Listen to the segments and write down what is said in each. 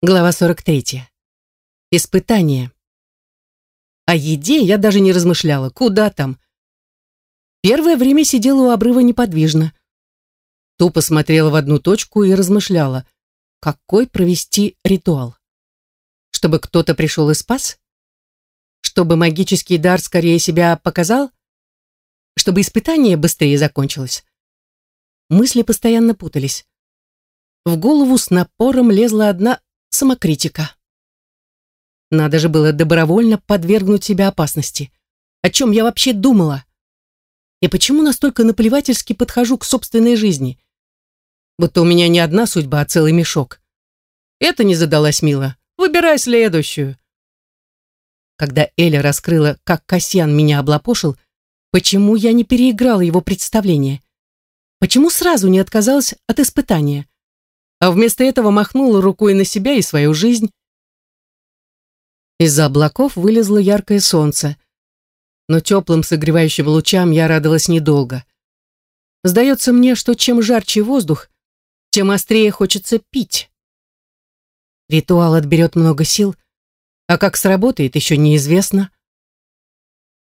Глава 43. Испытание. О еде я даже не размышляла. Куда там? Первое время сидела у обрыва неподвижно. Тупо смотрела в одну точку и размышляла, какой провести ритуал. Чтобы кто-то пришел и спас? Чтобы магический дар скорее себя показал? Чтобы испытание быстрее закончилось? Мысли постоянно путались. В голову с напором лезла одна самокритика. Надо же было добровольно подвергнуть себя опасности. О чем я вообще думала? И почему настолько наплевательски подхожу к собственной жизни? Будто у меня не одна судьба, а целый мешок. Это не задалась Мила. Выбирай следующую. Когда Эля раскрыла, как Касьян меня облапошил, почему я не переиграла его представление? Почему сразу не отказалась от испытания? А вместо этого махнула рукой на себя и свою жизнь. Из-за облаков вылезло яркое солнце, но теплым согревающим лучам я радовалась недолго. Сдается мне, что чем жарче воздух, тем острее хочется пить. Ритуал отберет много сил, а как сработает, еще неизвестно.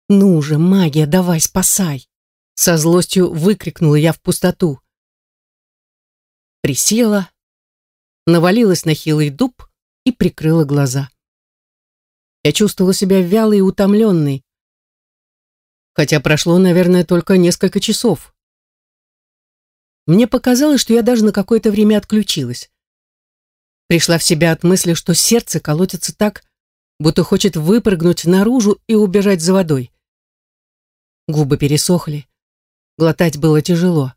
«Ну же, магия, давай, спасай!» Со злостью выкрикнула я в пустоту. Присела, навалилась на хилый дуб и прикрыла глаза. Я чувствовала себя вялой и утомленной, хотя прошло, наверное, только несколько часов. Мне показалось, что я даже на какое-то время отключилась. Пришла в себя от мысли, что сердце колотится так, будто хочет выпрыгнуть наружу и убежать за водой. Губы пересохли, глотать было тяжело.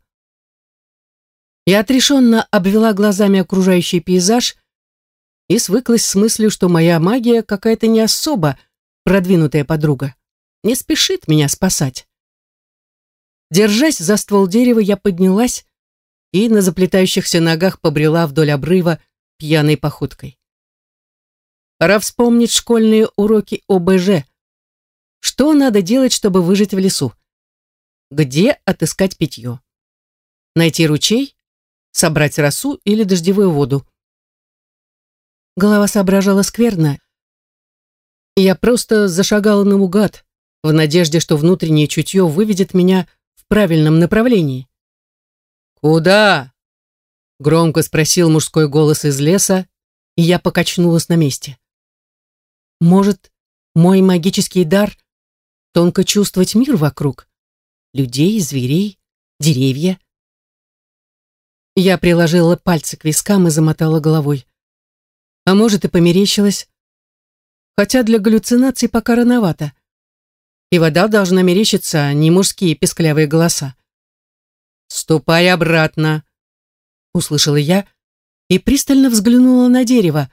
Я отрешенно обвела глазами окружающий пейзаж и свыклась с мыслью, что моя магия какая-то не особо продвинутая подруга, не спешит меня спасать. Держась за ствол дерева, я поднялась и на заплетающихся ногах побрела вдоль обрыва пьяной походкой. Пора вспомнить школьные уроки ОБЖ. Что надо делать, чтобы выжить в лесу? Где отыскать питье? Найти ручей? Собрать росу или дождевую воду. Голова соображала скверно. Я просто зашагала наугад, в надежде, что внутреннее чутье выведет меня в правильном направлении. «Куда?» — громко спросил мужской голос из леса, и я покачнулась на месте. «Может, мой магический дар — тонко чувствовать мир вокруг? Людей, зверей, деревья?» Я приложила пальцы к вискам и замотала головой. А может, и померещилась. Хотя для галлюцинаций пока рановато. И вода должна мерещиться, а не мужские песклявые голоса. «Ступай обратно», — услышала я и пристально взглянула на дерево,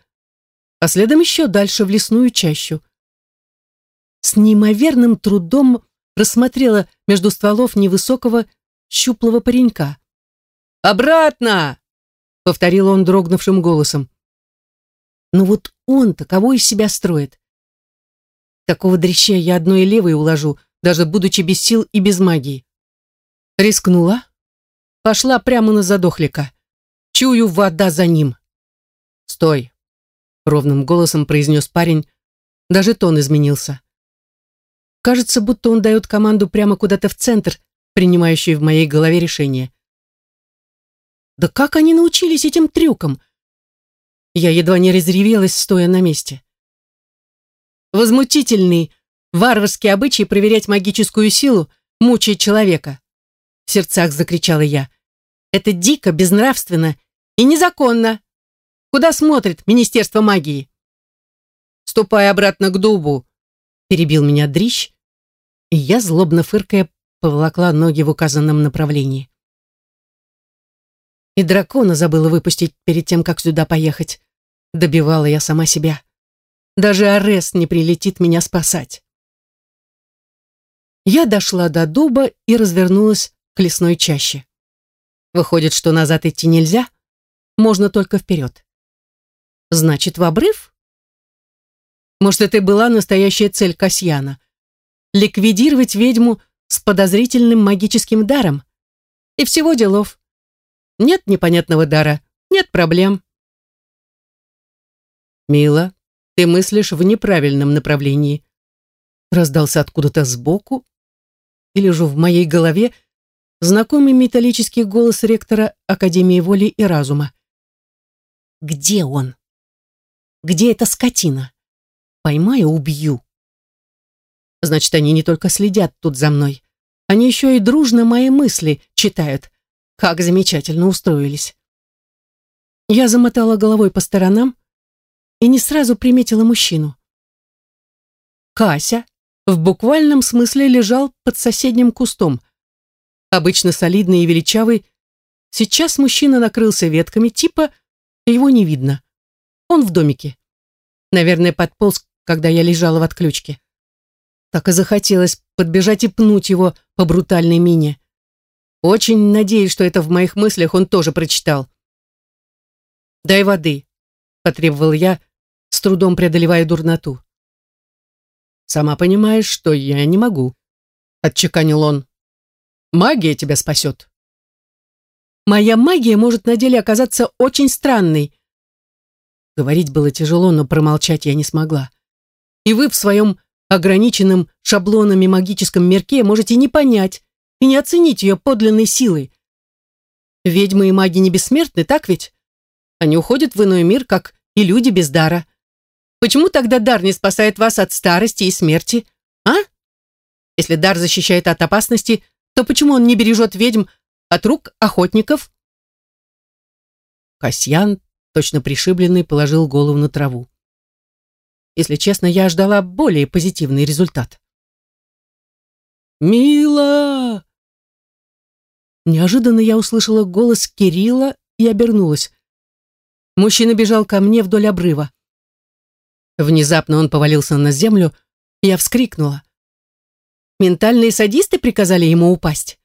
а следом еще дальше в лесную чащу. С неимоверным трудом рассмотрела между стволов невысокого щуплого паренька. «Обратно!» — повторил он дрогнувшим голосом. «Ну вот он-то кого из себя строит? Такого дрища я одной левой уложу, даже будучи без сил и без магии. Рискнула. Пошла прямо на задохлика. Чую, вода за ним. «Стой!» — ровным голосом произнес парень. Даже тон изменился. Кажется, будто он дает команду прямо куда-то в центр, принимающий в моей голове решение. Да как они научились этим трюкам? Я едва не разревелась, стоя на месте. Возмутительный, варварский обычай проверять магическую силу мучает человека. В сердцах закричала я. Это дико, безнравственно и незаконно. Куда смотрит Министерство магии? Ступай обратно к дубу, перебил меня дрищ, и я, злобно фыркая, поволокла ноги в указанном направлении. И дракона забыла выпустить перед тем, как сюда поехать. Добивала я сама себя. Даже арест не прилетит меня спасать. Я дошла до дуба и развернулась к лесной чаще. Выходит, что назад идти нельзя, можно только вперед. Значит, в обрыв? Может, это и была настоящая цель Касьяна? Ликвидировать ведьму с подозрительным магическим даром? И всего делов. Нет непонятного дара, нет проблем. «Мила, ты мыслишь в неправильном направлении», раздался откуда-то сбоку, или же в моей голове знакомый металлический голос ректора Академии воли и разума. «Где он? Где эта скотина? Поймаю, убью». Значит, они не только следят тут за мной, они еще и дружно мои мысли читают. Как замечательно устроились. Я замотала головой по сторонам и не сразу приметила мужчину. Кася в буквальном смысле лежал под соседним кустом. Обычно солидный и величавый, сейчас мужчина накрылся ветками, типа его не видно. Он в домике. Наверное, подполз, когда я лежала в отключке. Так и захотелось подбежать и пнуть его по брутальной мине. Очень надеюсь, что это в моих мыслях он тоже прочитал. «Дай воды», — потребовал я, с трудом преодолевая дурноту. «Сама понимаешь, что я не могу», — отчеканил он. «Магия тебя спасет». «Моя магия может на деле оказаться очень странной». Говорить было тяжело, но промолчать я не смогла. И вы в своем ограниченном шаблонами магическом мирке можете не понять и не оценить ее подлинной силы. Ведьмы и маги не бессмертны, так ведь? Они уходят в иной мир, как и люди без дара. Почему тогда дар не спасает вас от старости и смерти, а? Если дар защищает от опасности, то почему он не бережет ведьм от рук охотников? Касьян, точно пришибленный, положил голову на траву. Если честно, я ждала более позитивный результат. «Мила!» Неожиданно я услышала голос Кирилла и обернулась. Мужчина бежал ко мне вдоль обрыва. Внезапно он повалился на землю, я вскрикнула. Ментальные садисты приказали ему упасть.